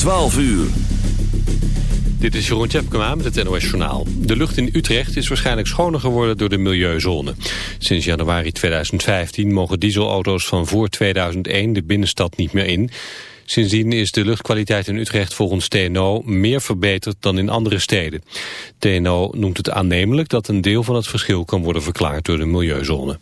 12 uur. Dit is Jeroen Tjepkema met het NOS Journaal. De lucht in Utrecht is waarschijnlijk schoner geworden door de milieuzone. Sinds januari 2015 mogen dieselauto's van voor 2001 de binnenstad niet meer in. Sindsdien is de luchtkwaliteit in Utrecht volgens TNO meer verbeterd dan in andere steden. TNO noemt het aannemelijk dat een deel van het verschil kan worden verklaard door de milieuzone.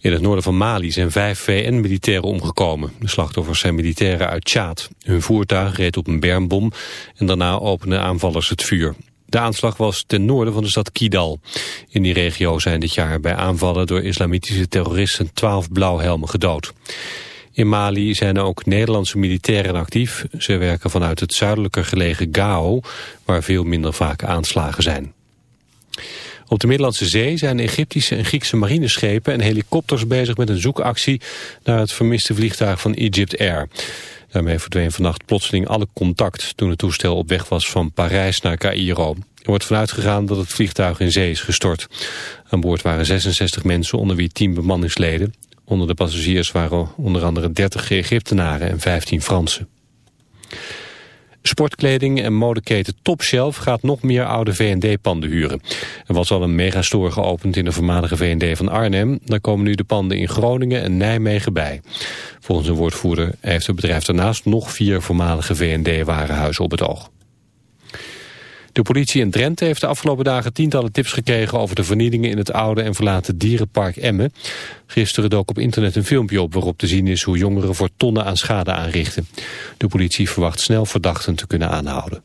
In het noorden van Mali zijn vijf VN-militairen omgekomen. De slachtoffers zijn militairen uit Tjaad. Hun voertuig reed op een bermbom en daarna openden aanvallers het vuur. De aanslag was ten noorden van de stad Kidal. In die regio zijn dit jaar bij aanvallen door islamitische terroristen twaalf blauwhelmen gedood. In Mali zijn ook Nederlandse militairen actief. Ze werken vanuit het zuidelijker gelegen Gao, waar veel minder vaak aanslagen zijn. Op de Middellandse Zee zijn Egyptische en Griekse marineschepen en helikopters bezig met een zoekactie naar het vermiste vliegtuig van Egypt Air. Daarmee verdween vannacht plotseling alle contact toen het toestel op weg was van Parijs naar Cairo. Er wordt vanuit gegaan dat het vliegtuig in zee is gestort. Aan boord waren 66 mensen onder wie 10 bemanningsleden. Onder de passagiers waren onder andere 30 Egyptenaren en 15 Fransen. Sportkleding en modeketen Topshelf gaat nog meer oude V&D-panden huren. Er was al een megastore geopend in de voormalige V&D van Arnhem. Daar komen nu de panden in Groningen en Nijmegen bij. Volgens een woordvoerder heeft het bedrijf daarnaast nog vier voormalige V&D-warenhuizen op het oog. De politie in Drenthe heeft de afgelopen dagen tientallen tips gekregen over de vernielingen in het oude en verlaten dierenpark Emmen. Gisteren dook op internet een filmpje op waarop te zien is hoe jongeren voor tonnen aan schade aanrichten. De politie verwacht snel verdachten te kunnen aanhouden.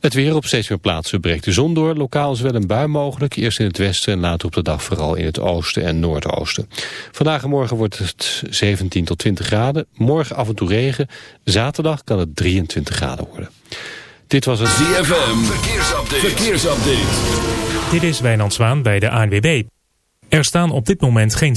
Het weer op steeds meer plaatsen breekt de zon door. Lokaal is wel een bui mogelijk. Eerst in het westen en later op de dag vooral in het oosten en noordoosten. Vandaag en morgen wordt het 17 tot 20 graden. Morgen af en toe regen. Zaterdag kan het 23 graden worden. Dit was het ZFM. Verkeersupdate. Verkeersupdate. Dit is Wijnand Zwaan bij de ANWB. Er staan op dit moment geen...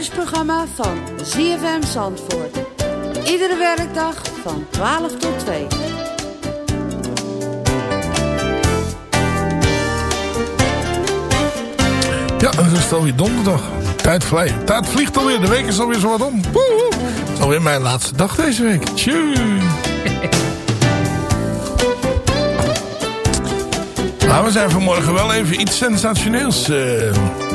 Lunchprogramma van ZFM Zandvoort. Iedere werkdag van 12 tot 2. Ja, dan is het alweer donderdag. Tijd, vliegt, tijd vliegt alweer. De week is alweer zo wat om. Woehoe. Het is alweer mijn laatste dag deze week. Tjuu. Maar we zijn vanmorgen wel even iets sensationeels. eh,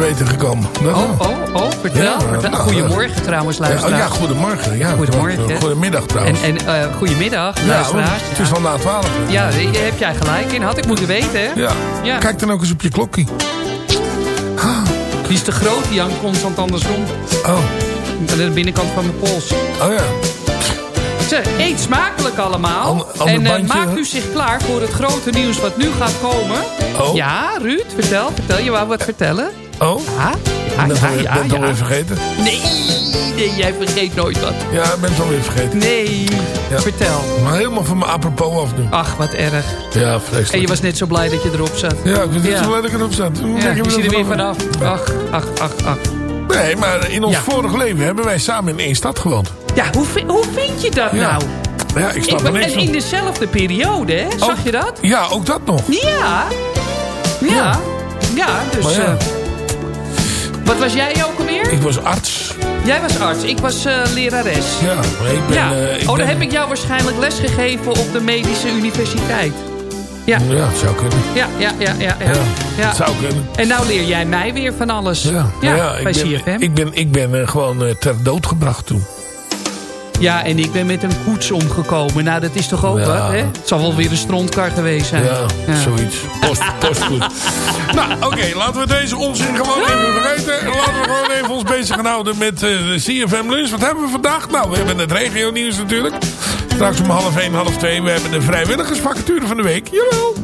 te weten gekomen. Dat Oh, oh, oh, vertel. Ja, vertel. nou, Goedemorgen trouwens, Ja, oh, luisteraars. ja, goedemorgen. Ja, Goedemorgen. Goedemiddag En, trouwens. en eh, goedemiddag, ja, luisteraars. het is al na twaalf. Ja, daar heb jij gelijk in. Had ik moeten weten? Ja. Ja. Kijk dan ook eens op je klokkie. Die is te groot, die hangt constant andersom. Oh, Aan de binnenkant van mijn pols. oh ja. Zeg, eet smakelijk allemaal. Ander- ander en eh, bandje, maakt u zich klaar voor het grote nieuws wat nu gaat komen. Oh. Ja, Ruud, vertel, vertel. Je wou wat vertellen? Oh, Ja, ja, ben ja, het ja. alweer vergeten. Nee, nee, jij vergeet nooit wat. Ja, ik ben het alweer vergeten. Nee, Ja. vertel. Maar helemaal van mijn apropos af nu. Ach, wat erg. Ja, vreselijk. En je was net zo blij dat je erop zat. Ja, ik was niet Ja. zo blij dat ik erop zat. Hoe Ja, je je me ziet er weer vanaf. Ach, ach, ach, ach. Nee, maar in ons vorig leven hebben wij samen in één stad gewoond. Ja, hoe, hoe vind je dat nou? Ja, ik snap Ik- er niks en in dezelfde periode, hè? Zag Ook- je dat? Ja, ook dat nog. Ja. Ja. Ja, dus... Maar ja. eh, wat was jij ook alweer? Ik was arts. Jij was arts, ik was eh, lerares. Ja, ik ben... ja. eh, ik oh, dan ben- heb ik jou waarschijnlijk lesgegeven op de medische universiteit. Ja, Ja, het zou kunnen. ja, ja, ja, ja. ja. Ja, het zou kunnen. En nou leer jij mij weer van alles. Ja, ja, nou ja, ik ben, ik ben, ik ben eh, gewoon eh, ter dood gebracht toen. Ja, en ik ben met een koets omgekomen. Nou, dat is toch ook Ja. wat, hè? Het zal wel weer een strontkar geweest zijn. Ja, zoiets. Post, postgoed. nou, oké, laten we deze onzin gewoon even vergeten. En Laten we gewoon even ons bezig gaan houden met eh, de CFM Lunch. Wat hebben we vandaag? Nou, we hebben het regio nieuws natuurlijk. Straks om half één, half twee. We hebben de vrijwilligersvacature van de week. Jawel.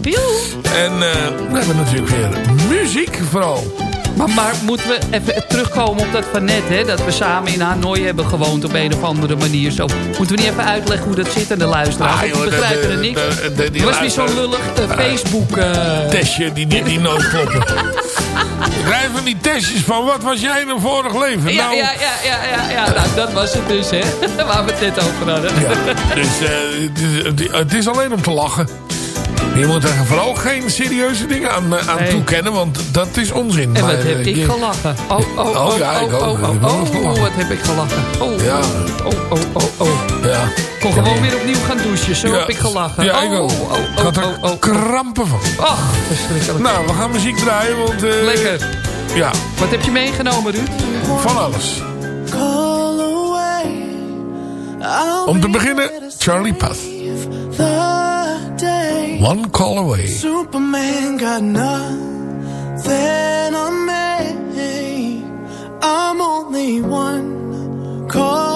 En eh, we hebben natuurlijk weer muziek vooral. Maar, maar moeten we even terugkomen op dat van net, hè? Dat we samen in Hanoi hebben gewoond op een of andere manier. Zo. Moeten we niet even uitleggen hoe dat zit aan de luisteraars? Ah, joh, begrijpen de- er niks. Het was weer zo'n lullig eh, Facebook... eh, Testje die, die, die nooit kloppen. Krijg van die testjes van wat was jij in een vorig leven? ja, nou, ja, ja, ja, ja, ja. Nou, dat was het dus, hè? Waar we het net over hadden. Ja, dus eh, het, is, het- het is alleen om te lachen. Je moet er vooral geen serieuze dingen aan, eh, aan Nee. toekennen, want dat is onzin. En Maar, wat heb ik je- gelachen. Oh, oh, oh, Oh, ja, ik oh, ook. oh, oh, oh, wat heb ik gelachen. Oh, Ja. oh, oh, oh, oh. Ja. Ik kon gewoon weer opnieuw gaan douchen. Zo Ja. heb ik gelachen. Ja, oh, ik ook. Oh, oh, Ik had er oh, oh, oh. krampen van. Ach, verschrikkelijk. Nou, we gaan muziek draaien, want... eh, Lekker. Ja, Wat heb je meegenomen, Ruud? van alles. Om te beginnen, Charlie Puth. One call away. Superman got nothing on me. I'm only one call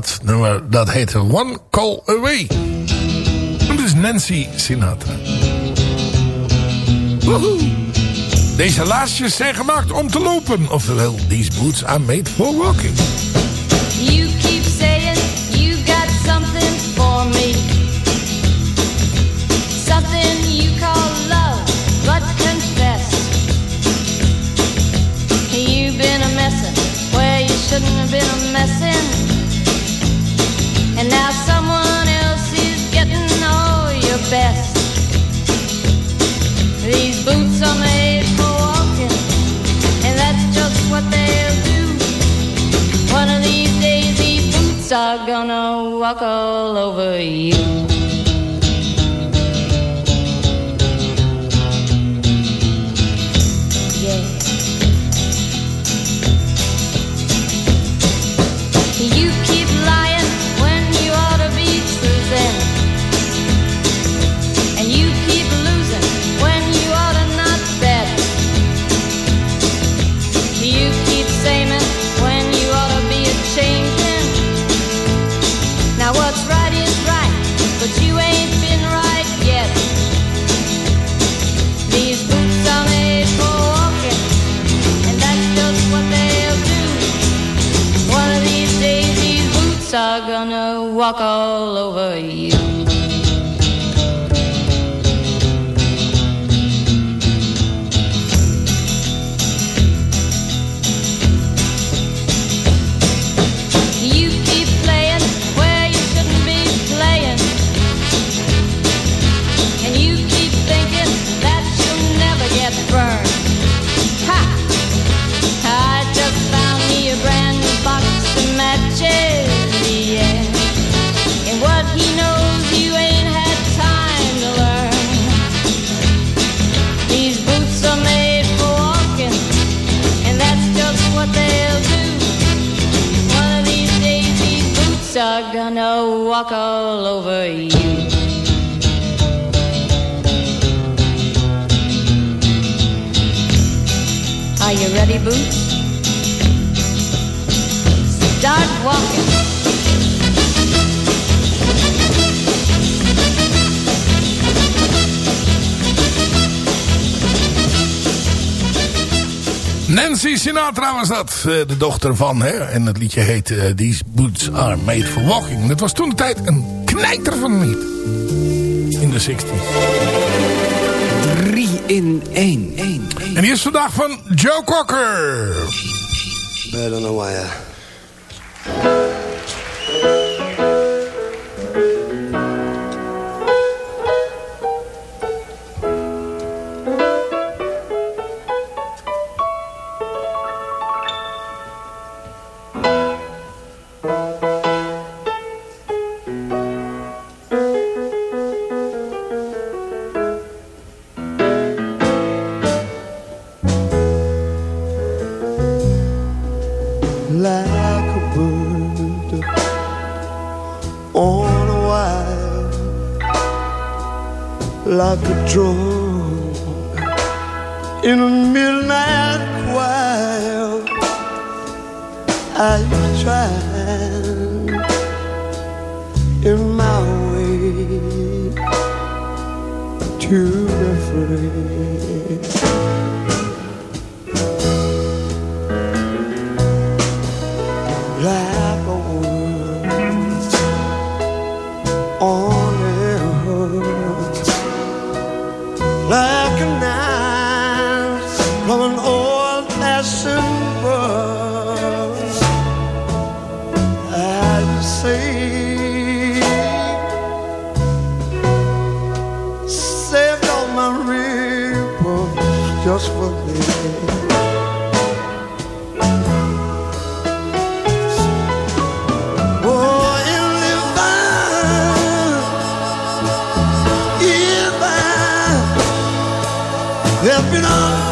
dat nummer dat heet One Call Away. Dat is Nancy Sinatra. Woehoe. Deze laarsjes zijn gemaakt om te lopen. Oftewel, these boots are made for walking. are gonna walk all over you. Nancy Sinatra was dat, eh, de dochter van. Hè? En het liedje heet eh, These Boots Are Made For Walking. Dat was toen de tijd een knijter van niet. In de 60s. 3 in 1. En hier is vandaag van Joe Cocker. Bird on a wire. been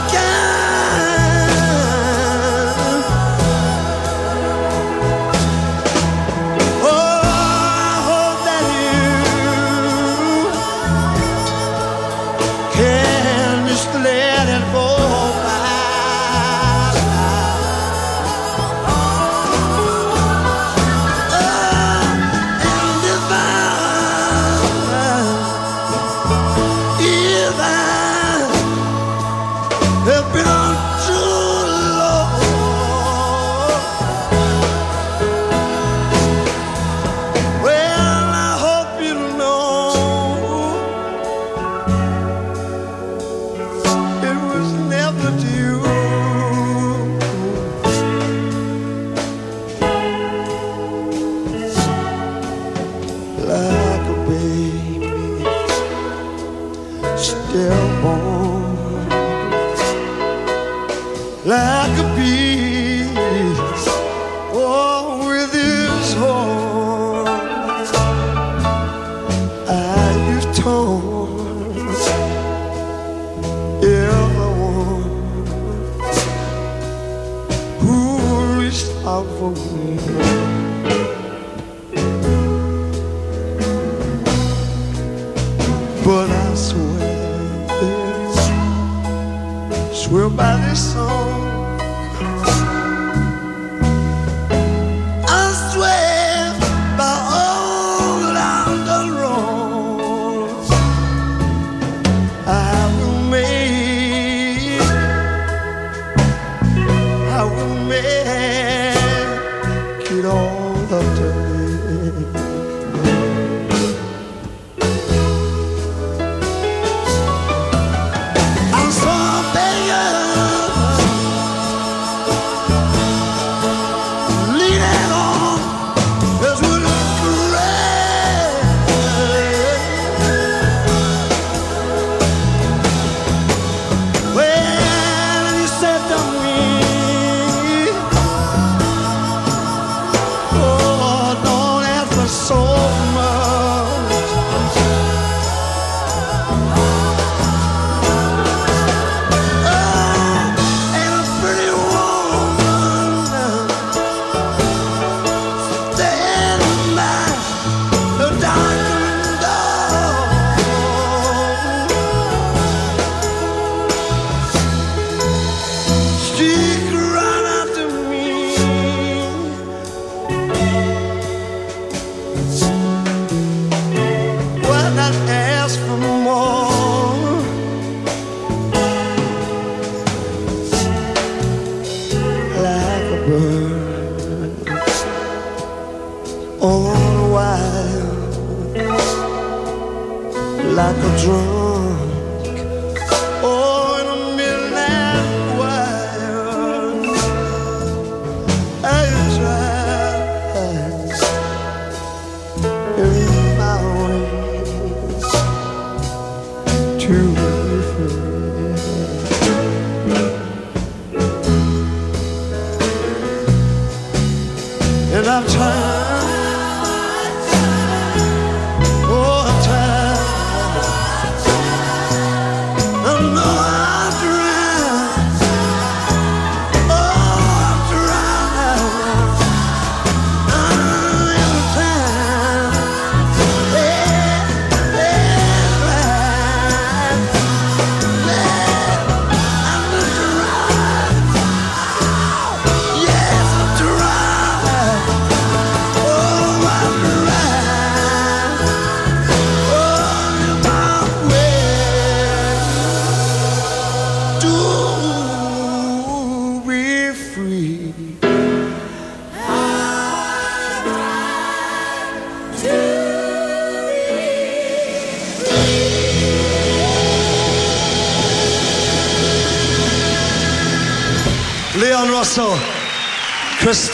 get on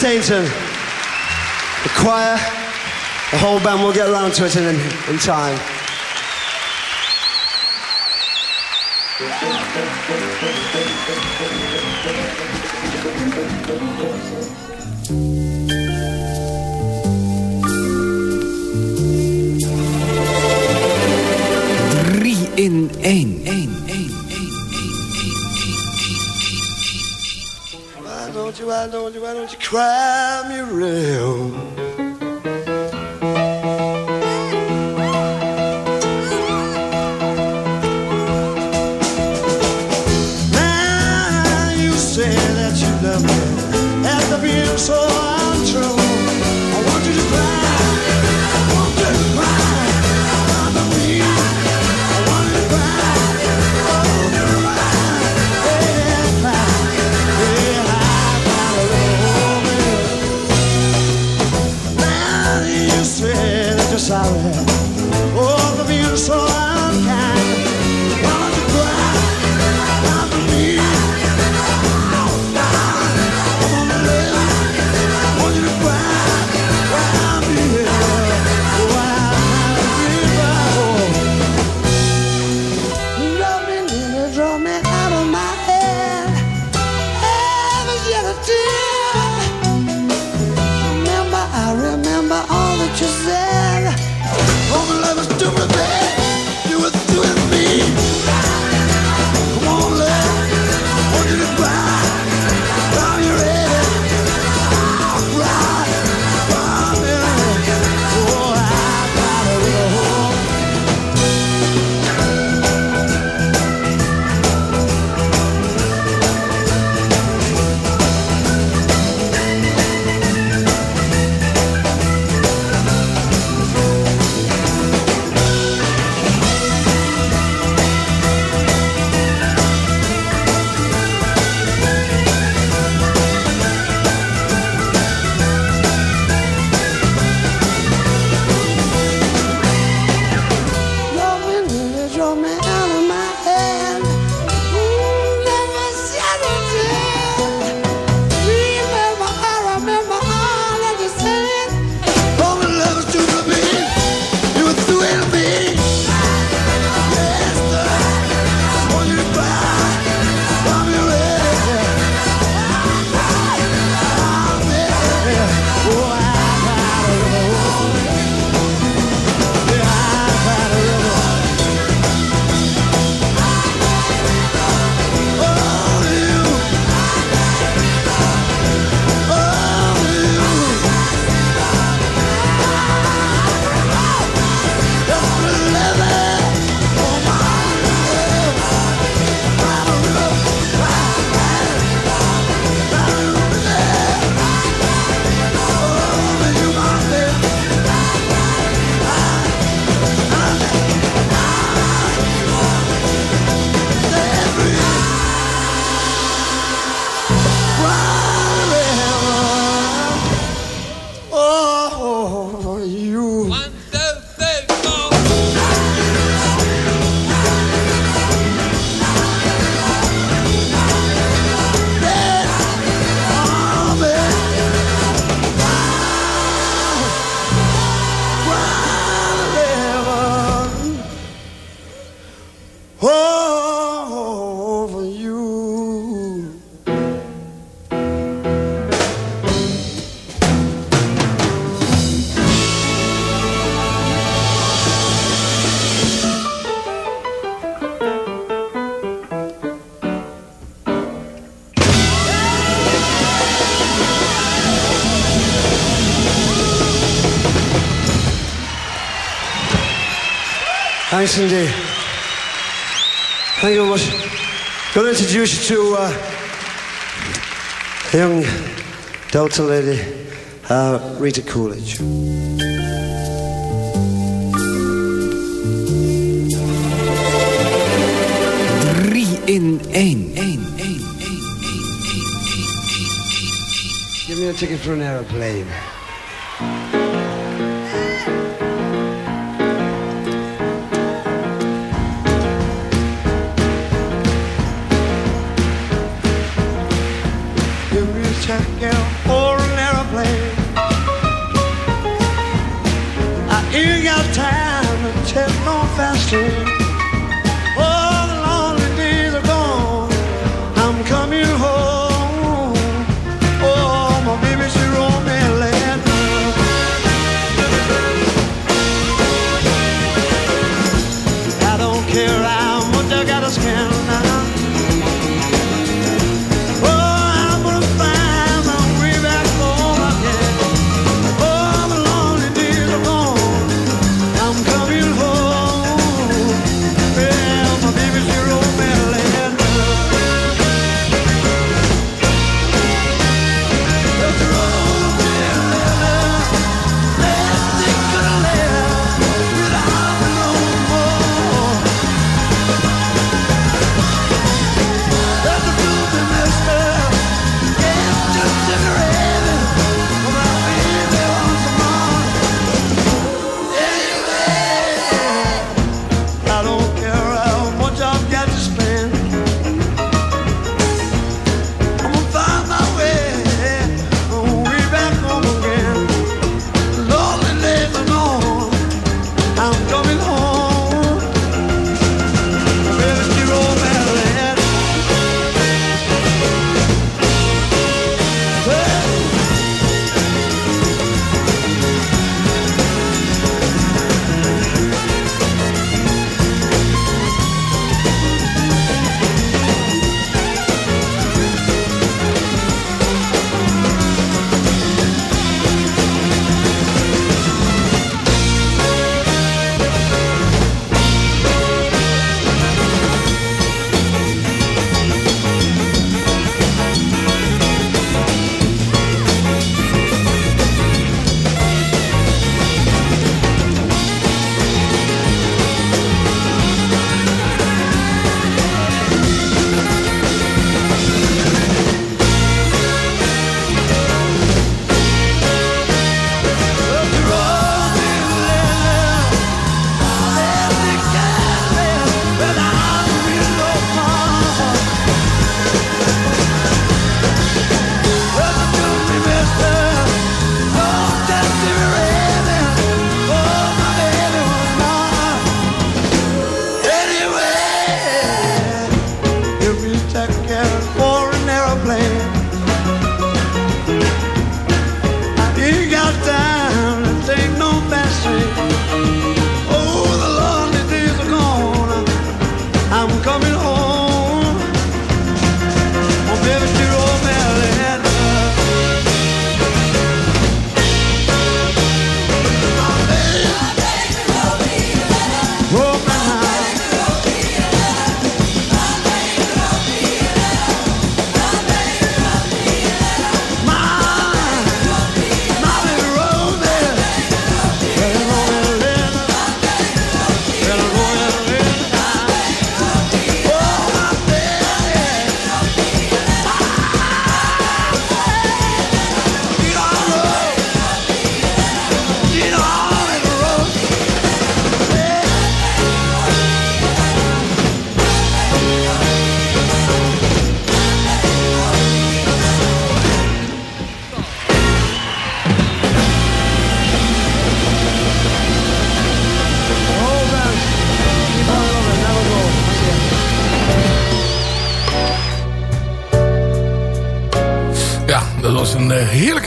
stage the choir, the whole band, we'll get around to it in, in time. In one. you, don't you, why don't you cry me real? Thanks indeed. Thank you very much. I'm Going to introduce you to uh, a young Delta lady, uh, Rita Coolidge. Drie in één. Give me a ticket for an aeroplane.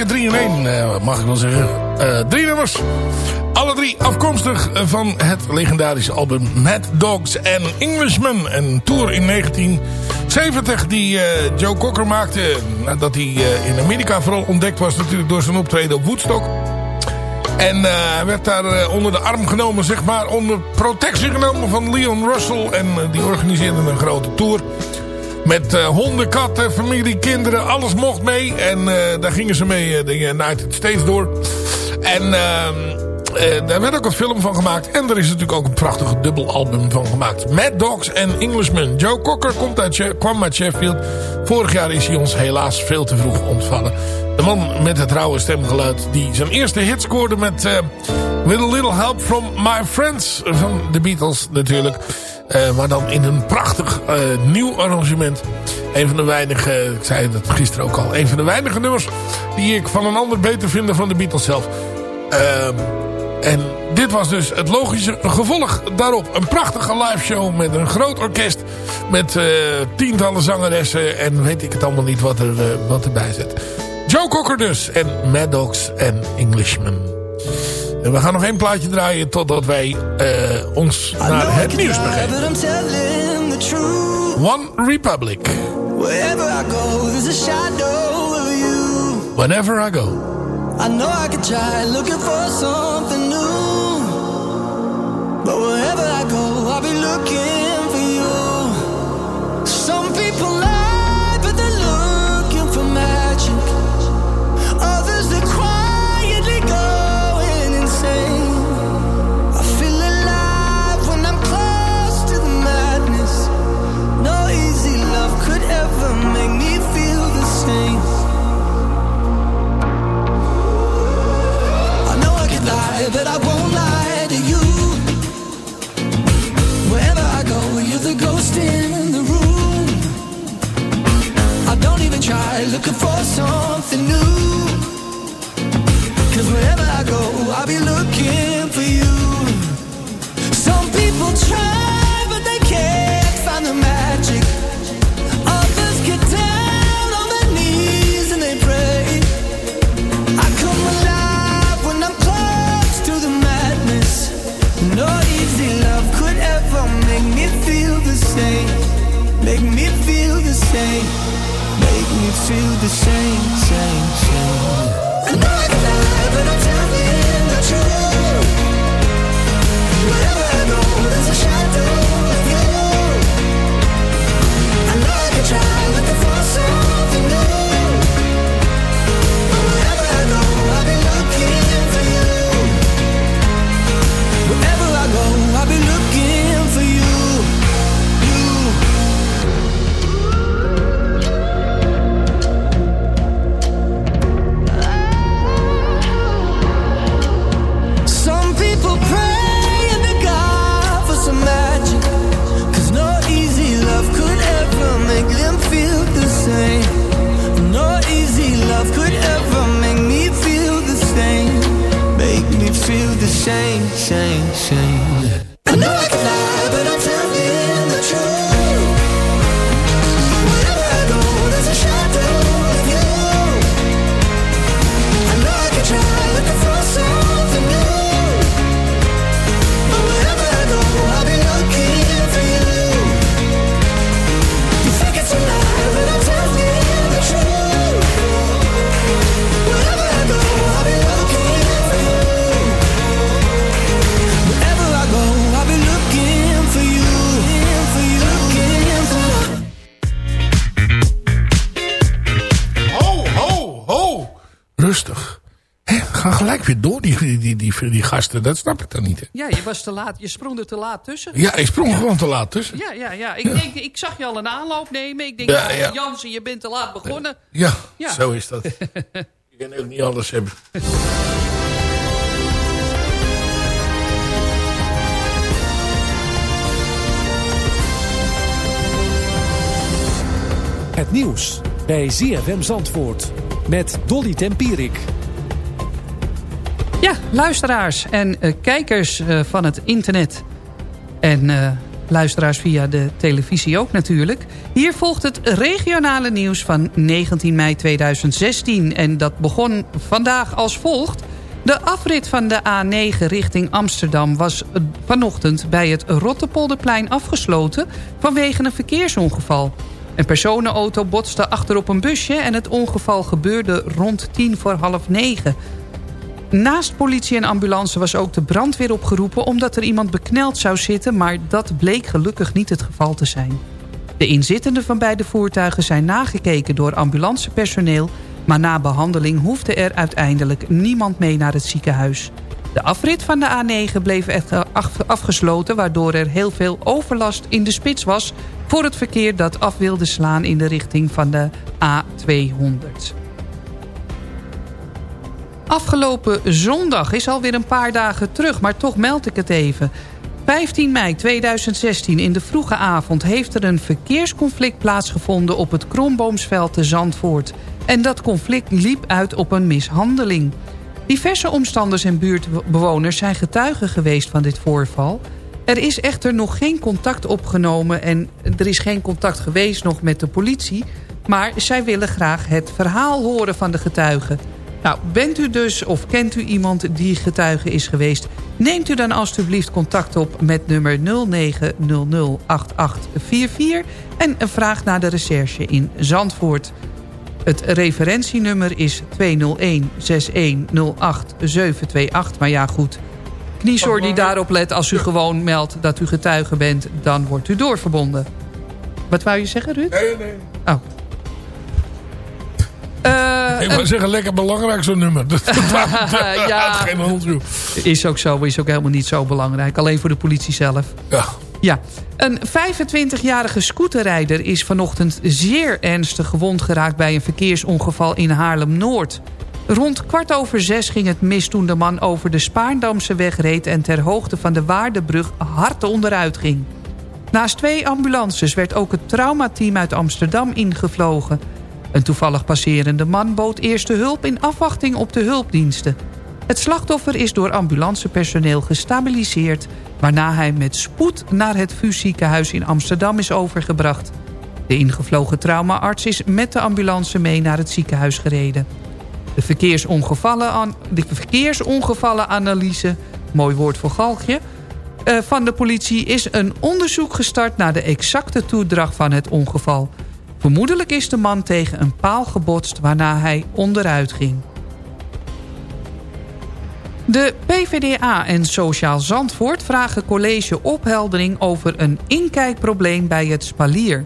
Eh, heerlijke 3 in 1, mag ik wel zeggen. Eh, drie nummers. Alle drie afkomstig van het legendarische album Mad Dogs and Englishmen. Een tour in 1970 die eh, Joe Cocker maakte. Nadat hij eh, in Amerika vooral ontdekt was natuurlijk door zijn optreden op Woodstock. En eh, hij werd daar eh, onder de arm genomen, zeg maar, onder protectie genomen van Leon Russell. En eh, die organiseerde een grote tour. Met eh, honden, katten, familie, kinderen, alles mocht mee. En eh, daar gingen ze mee uh, de United States door. En ehm, eh, daar werd ook een film van gemaakt. En er is natuurlijk ook een prachtige dubbelalbum van gemaakt. Mad Dogs en Englishman. Joe Cocker komt uit, kwam uit Sheffield. Vorig jaar is hij ons helaas veel te vroeg ontvallen. De man met het rauwe stemgeluid die zijn eerste hit scoorde met... eh, With a Little Help From My Friends van de Beatles natuurlijk. Eh, maar dan in een prachtig eh, nieuw arrangement. Een van de weinige, ik zei dat gisteren ook al, een van de weinige nummers die ik van een ander beter vind dan van de Beatles zelf. Ehm, en dit was dus het logische gevolg daarop. Een prachtige live show met een groot orkest. Met eh, tientallen zangeressen en weet ik het allemaal niet wat, er, eh, wat erbij zit. Joe Cocker dus en Mad Dogs en Englishman. En we gaan nog één plaatje draaien totdat wij eh, ons naar het nieuws begeven. One Republic. Wherever I go, there's a shadow of you. Whenever I go. I know I could try looking for something new. But wherever I go, I'll be looking for you. Some people looking for something feel the same, same, Dat snap ik dan niet. Hè. Ja, je was te laat. Je sprong er te laat tussen. Ja, ik sprong gewoon te laat tussen. Ja, ja, ja. Ik, Denk, ik zag je al een aanloop nemen. Ik denk, Ja, nou, ja. Jansen, je bent te laat begonnen. Ja, Ja. zo is dat. Je kan ook niet alles hebben. Het nieuws bij ZFM Zandvoort met Dolly Tempierik. Ja, luisteraars en eh, kijkers eh, van het internet. En eh, luisteraars via de televisie ook natuurlijk. Hier volgt het regionale nieuws van 19 mei 2016. En dat begon vandaag als volgt. De afrit van de A9 richting Amsterdam was vanochtend bij het Rottepolderplein afgesloten vanwege een verkeersongeval. Een personenauto botste achterop een busje en het ongeval gebeurde rond tien voor half negen. Naast politie en ambulance was ook de brandweer opgeroepen... omdat er iemand bekneld zou zitten... maar dat bleek gelukkig niet het geval te zijn. De inzittenden van beide voertuigen zijn nagekeken door ambulancepersoneel... maar na behandeling hoefde er uiteindelijk niemand mee naar het ziekenhuis. De afrit van de A9 bleef echter afgesloten... waardoor er heel veel overlast in de spits was... voor het verkeer dat af wilde slaan in de richting van de A200. Afgelopen zondag is alweer een paar dagen terug, maar toch meld ik het even. 15 mei 2016 in de vroege avond heeft er een verkeersconflict plaatsgevonden op het Kromboomsveld te Zandvoort. En dat conflict liep uit op een mishandeling. Diverse omstanders en buurtbewoners zijn getuigen geweest van dit voorval. Er is echter nog geen contact opgenomen en er is geen contact geweest nog met de politie... maar zij willen graag het verhaal horen van de getuigen... Nou, bent u dus of kent u iemand die getuige is geweest... neemt u dan alstublieft contact op met nummer 09008844... en vraag naar de recherche in Zandvoort. Het referentienummer is 201-6108-728. Maar ja, goed. Kniesoor die daarop let als u gewoon meldt dat u getuige bent... dan wordt u doorverbonden. Wat wou je zeggen, Ruud? Nee, nee. Oh. Uh, ik wou zeggen, lekker belangrijk zo'n nummer. Dat, ja, geen. Is ook zo, is ook helemaal niet zo belangrijk. Alleen voor de politie zelf. Ja. Ja, een 25-jarige scooterrijder is vanochtend zeer ernstig gewond geraakt... bij een verkeersongeval in Haarlem-Noord. Rond kwart over zes ging het mis toen de man over de Spaarndamse weg reed... en ter hoogte van de Waardenbrug hard onderuit ging. Naast twee ambulances werd ook het traumateam uit Amsterdam ingevlogen... Een toevallig passerende man bood eerste hulp in afwachting op de hulpdiensten. Het slachtoffer is door ambulancepersoneel gestabiliseerd... waarna hij met spoed naar het VU ziekenhuis in Amsterdam is overgebracht. De ingevlogen traumaarts is met de ambulance mee naar het ziekenhuis gereden. De, verkeersongevallen, de verkeersongevallenanalyse, mooi woord voor galgje... Eh, van de politie is een onderzoek gestart naar de exacte toedracht van het ongeval... Vermoedelijk is de man tegen een paal gebotst waarna hij onderuit ging. De PvdA en Sociaal Zandvoort vragen college opheldering over een inkijkprobleem bij het Spalier.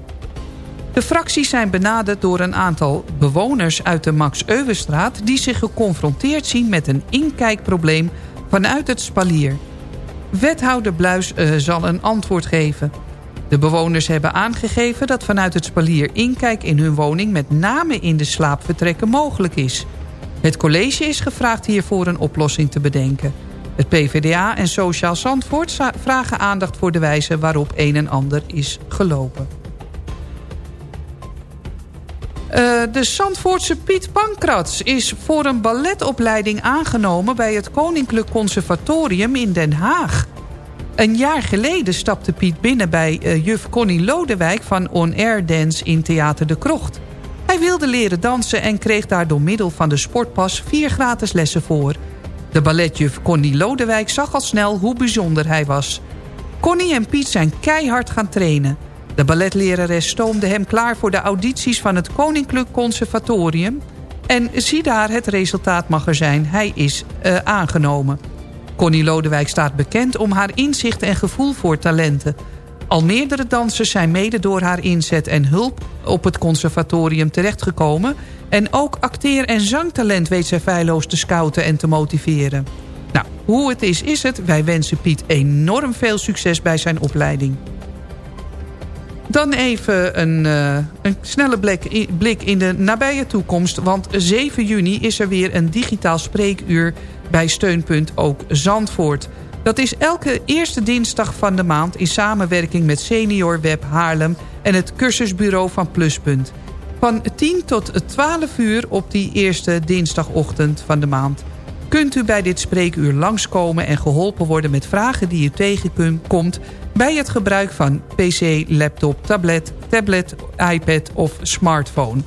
De fracties zijn benaderd door een aantal bewoners uit de Max Euwenstraat... die zich geconfronteerd zien met een inkijkprobleem vanuit het Spalier. Wethouder Bluis uh, zal een antwoord geven. De bewoners hebben aangegeven dat vanuit het spalier inkijk in hun woning... met name in de slaapvertrekken mogelijk is. Het college is gevraagd hiervoor een oplossing te bedenken. Het PvdA en Sociaal Zandvoort vragen aandacht voor de wijze... waarop een en ander is gelopen. Uh, de Zandvoortse Piet Pankrats is voor een balletopleiding aangenomen... bij het Koninklijk Conservatorium in Den Haag. Een jaar geleden stapte Piet binnen bij uh, juf Connie Lodewijk van On Air Dance in Theater de Krocht. Hij wilde leren dansen en kreeg daar door middel van de sportpas vier gratis lessen voor. De balletjuf Connie Lodewijk zag al snel hoe bijzonder hij was. Connie en Piet zijn keihard gaan trainen. De balletlerares stoomde hem klaar voor de audities van het Koninklijk Conservatorium. En zie daar, het resultaat mag er zijn. Hij is uh, aangenomen. Connie Lodewijk staat bekend om haar inzicht en gevoel voor talenten. Al meerdere dansers zijn mede door haar inzet en hulp op het conservatorium terechtgekomen... en ook acteer- en zangtalent weet zij feilloos te scouten en te motiveren. Nou, hoe het is, is het. Wij wensen Piet enorm veel succes bij zijn opleiding. Dan even een, uh, een snelle blik, blik in de nabije toekomst. Want 7 juni is er weer een digitaal spreekuur bij Steunpunt ook Zandvoort. Dat is elke eerste dinsdag van de maand in samenwerking met Senior Web Haarlem... en het cursusbureau van Pluspunt. Van 10 tot 12 uur op die eerste dinsdagochtend van de maand kunt u bij dit spreekuur langskomen en geholpen worden met vragen die u tegenkomt bij het gebruik van pc, laptop, tablet, tablet, iPad of smartphone.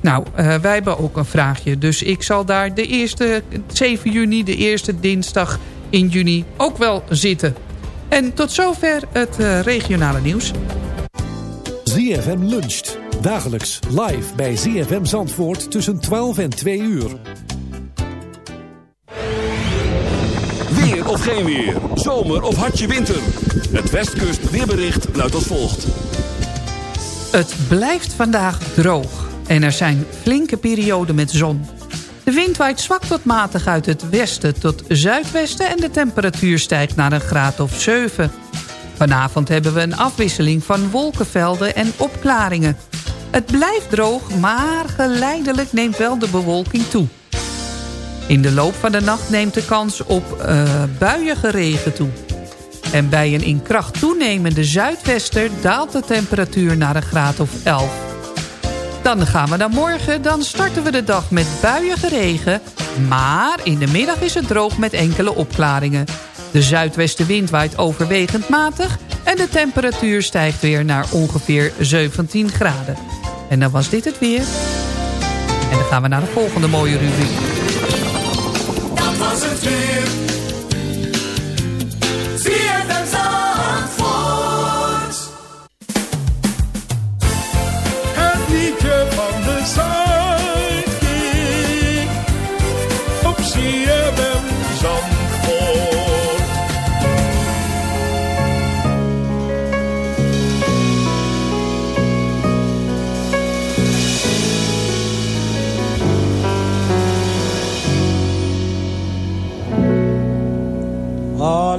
Nou, uh, wij hebben ook een vraagje. Dus ik zal daar de eerste 7 juni, de eerste dinsdag in juni ook wel zitten. En tot zover het uh, regionale nieuws. ZFM luncht. Dagelijks live bij ZFM Zandvoort tussen 12 en 2 uur. Geen weer, zomer of hartje winter. Het Westkust weerbericht luidt als volgt. Het blijft vandaag droog en er zijn flinke perioden met zon. De wind waait zwak tot matig uit het westen tot zuidwesten... en de temperatuur stijgt naar een graad of 7. Vanavond hebben we een afwisseling van wolkenvelden en opklaringen. Het blijft droog, maar geleidelijk neemt wel de bewolking toe. In de loop van de nacht neemt de kans op uh, buiige regen toe. En bij een in kracht toenemende zuidwester daalt de temperatuur naar een graad of 11. Dan gaan we naar morgen, dan starten we de dag met buiige regen... maar in de middag is het droog met enkele opklaringen. De zuidwestenwind waait overwegend matig... en de temperatuur stijgt weer naar ongeveer 17 graden. En dan was dit het weer. En dan gaan we naar de volgende mooie rubriek. Dat was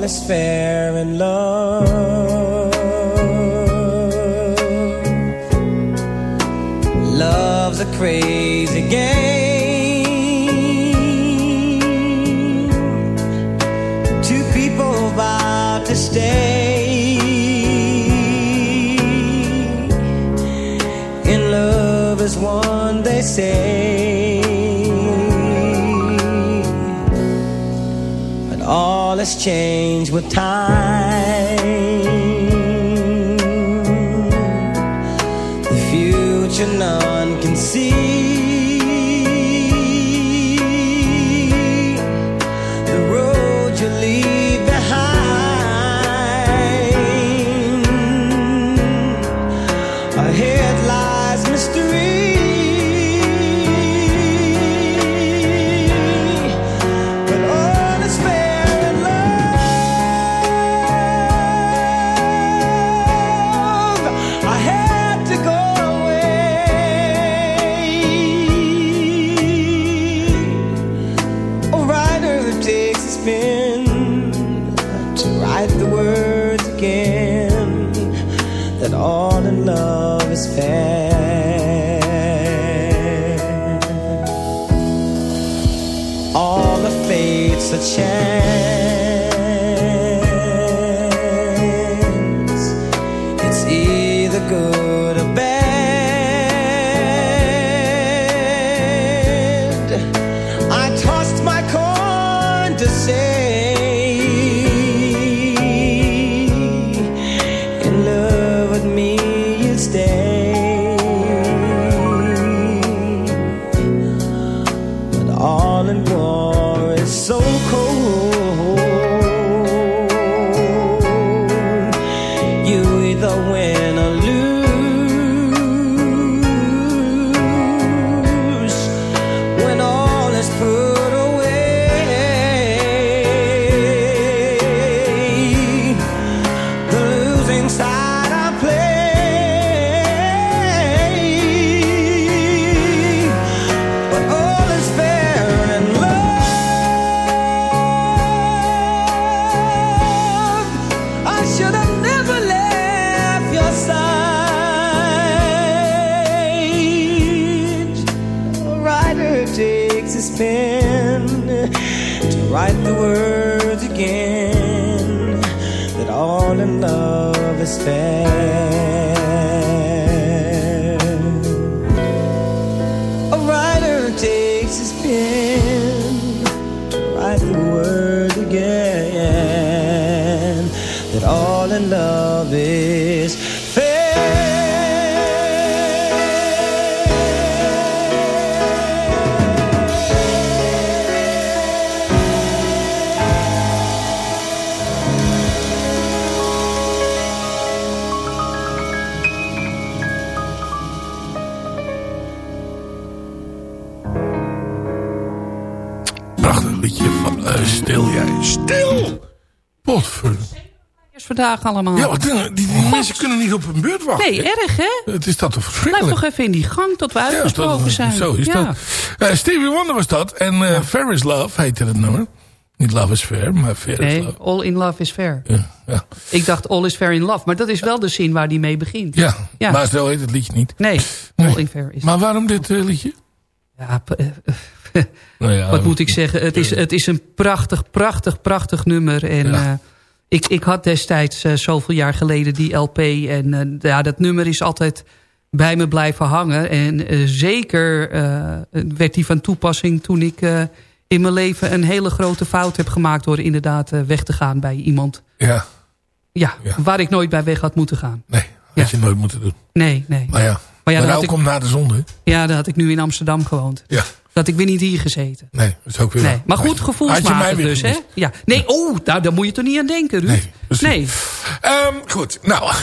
is fair in love. Love's a crazy game. Two people about to stay in love as one, they say. All has changed with time. His pen to write the words again that all in love is fair. Vandaag allemaal. Ja, wat, die, die mensen kunnen niet op hun beurt wachten. Nee, erg hè? Het is dat toch Blijf verschrikkelijk. toch even in die gang tot we uitgesproken dat- zijn. Zo is ja. dat. Eh, Stevie Wonder was dat. En eh Fair is Love heette het nummer. Niet Love is Fair, maar Fair is Nee, Love. all in love is fair. Ja, ja. Ik dacht all is fair in love. Maar dat is wel de zin waar die mee begint. Ja, Ja. maar zo heet het liedje niet. Nee, all in fair is Maar waarom dit eh, liedje? Ja, Nou ja, wat moet ik zeggen? Het is, het is een prachtig, prachtig, prachtig nummer. En Ja. Ik, ik had destijds eh, zoveel jaar geleden die LP. En eh, ja, dat nummer is altijd bij me blijven hangen. En eh, zeker werd die van toepassing toen ik in mijn leven een hele grote fout heb gemaakt... door inderdaad weg te gaan bij iemand. Ja, Ja, waar ik nooit bij weg had moeten gaan. nee, had je nooit moeten doen. Nee, nee. Maar ja, Maar ja, ik- komt na de zonde. Ja, dan had ik nu in Amsterdam gewoond. Ja. Dat ik weer niet hier gezeten. Nee, dat is ook weer Nee, maar goed, gevoelsmatig dus, hè? Ja. Nee, oh, nou, daar moet je toch niet aan denken, Ruud? Nee. Ehm, goed, nou.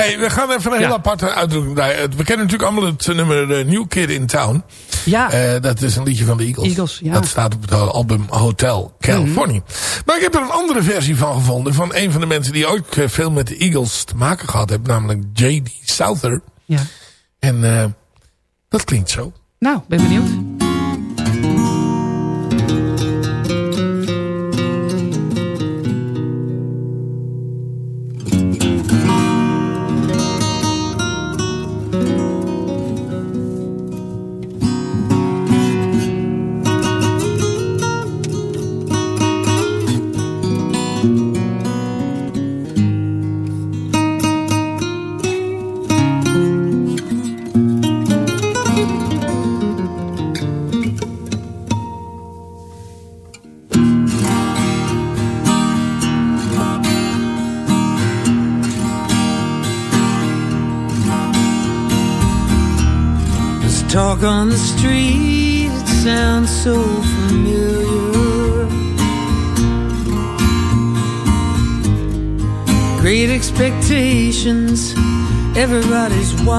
hey, we gaan even een heel aparte uitdrukking draaien. We kennen natuurlijk allemaal het nummer eh, New Kid in Town. Ja. Eh, dat is een liedje van de Eagles. Eagles, ja. Dat staat op het album Hotel California. Maar ik heb er een andere versie van gevonden. Van een van de mensen die ook eh, veel met de Eagles te maken gehad heeft. Namelijk J.D. Souther. Ja. En dat klinkt zo. Nou, ben benieuwd.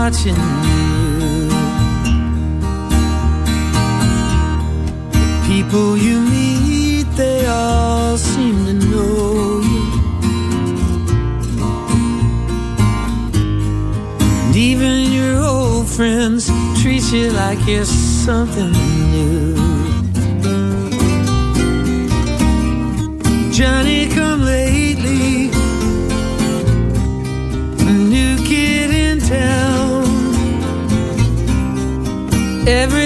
Watching you. The people you meet, they all seem to know you. And even your old friends treat you like you're something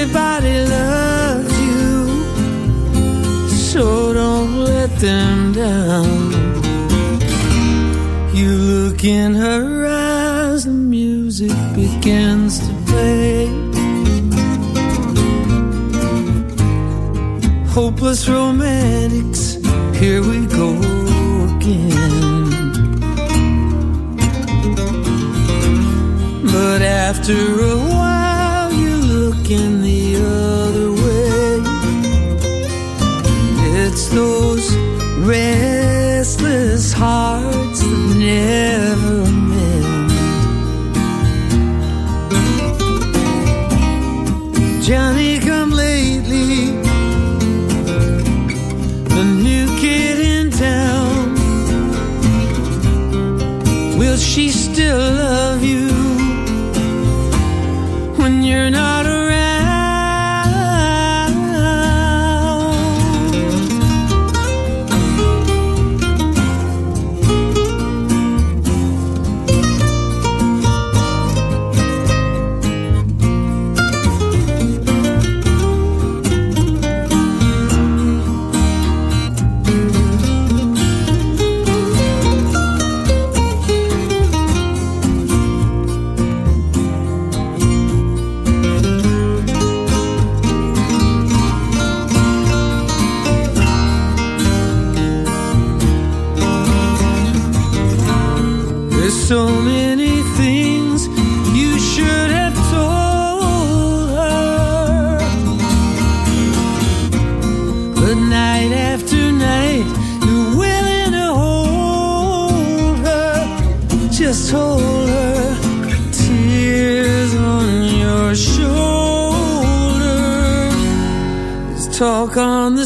Everybody loves you, so don't let them down. You look in her eyes, the music begins to play. Hopeless romantics, here we go again. But after a while, Just hold her. Tears on your shoulder. There's talk on the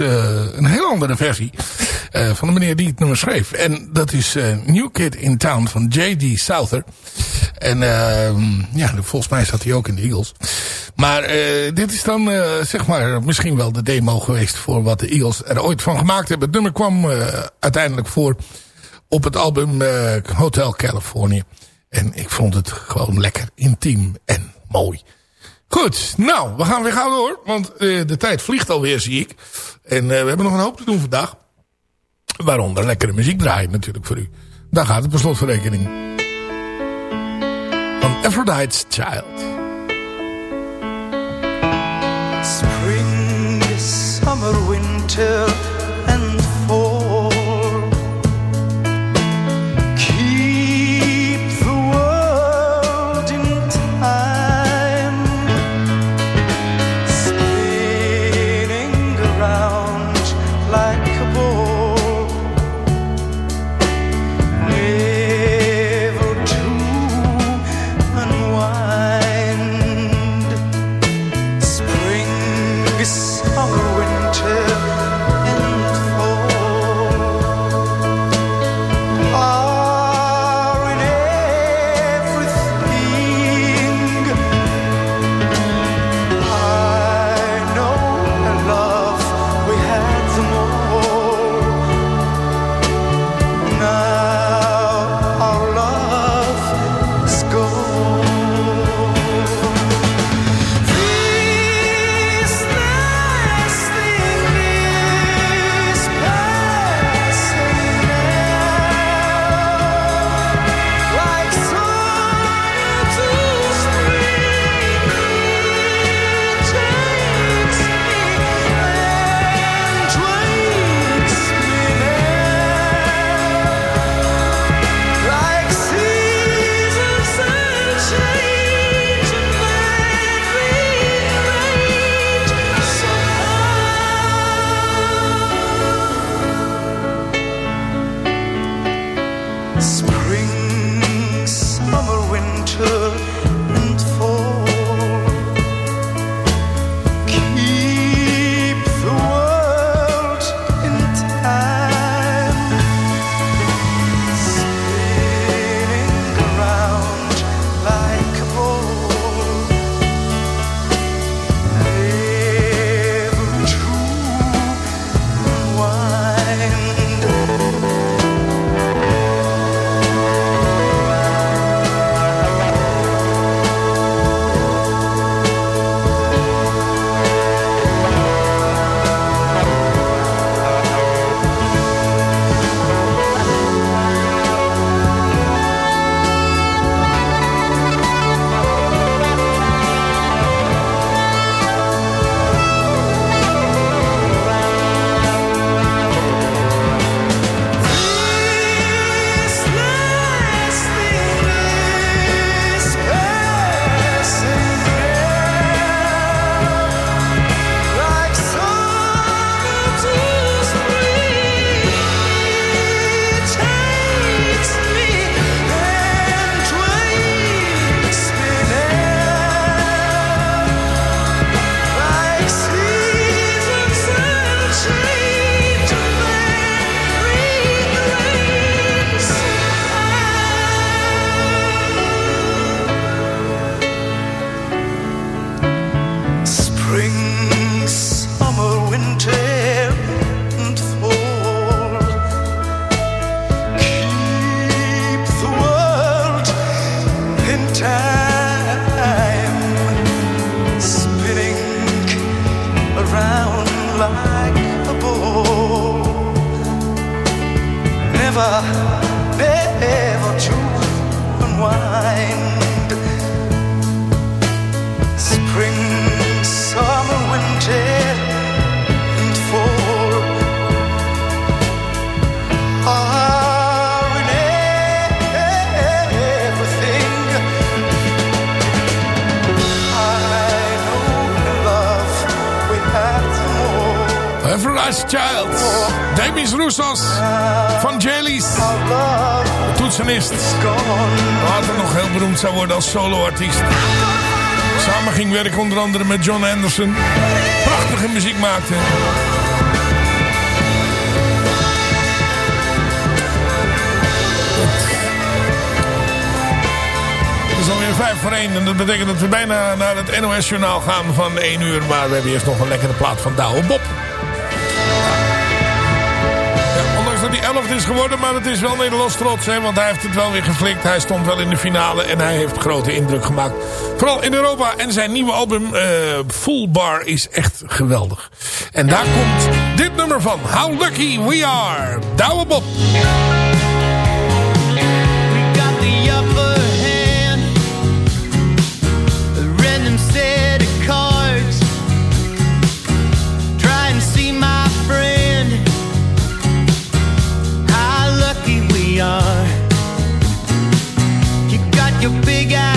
eh, een heel andere versie eh, van de meneer die het nummer schreef. En dat is eh, New Kid in Town van J.D. Souther. En ehm, ja, volgens mij zat hij ook in de Eagles. Maar dit is dan zeg maar misschien wel de demo geweest voor wat de Eagles er ooit van gemaakt hebben. Het nummer kwam uiteindelijk voor op het album Hotel California. En ik vond het gewoon lekker intiem en mooi. Goed, nou, we gaan weer gauw door. Want eh, de tijd vliegt alweer, zie ik. En eh, we hebben nog een hoop te doen vandaag. Waaronder lekkere muziek draaien natuurlijk voor u. Daar gaat het per slot van rekening. Van Aphrodite's Child. Spring, summer, winter, toetsenist. Later nog heel beroemd zou worden als soloartiest. Samen ging werken onder andere met John Anderson. Prachtige muziek maakte. Het is alweer vijf voor één. En dat betekent dat we bijna naar het NOS-journaal gaan van één uur. Maar we hebben eerst nog een lekkere plaat van Douwe Bob. Elfde is geworden, maar het is wel Nederlands trots. Hè, want hij heeft het wel weer geflikt. Hij stond wel in de finale en hij heeft grote indruk gemaakt. Vooral in Europa. En zijn nieuwe album eh, Full Bar is echt geweldig. En daar komt dit nummer van. How Lucky We Are. Douwe Bob. Are. You got your big eyes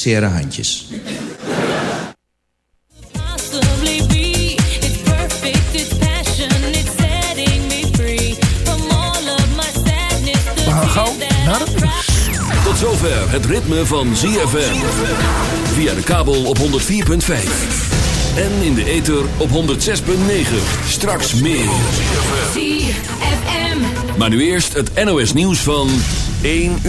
sadness. The We gaan gauw naar. Tot zover het ritme van ZFM. Via de kabel op 104.5. En in de ether op 106.9. Straks meer. ZFM. Maar nu eerst het NOS nieuws van 1 uur.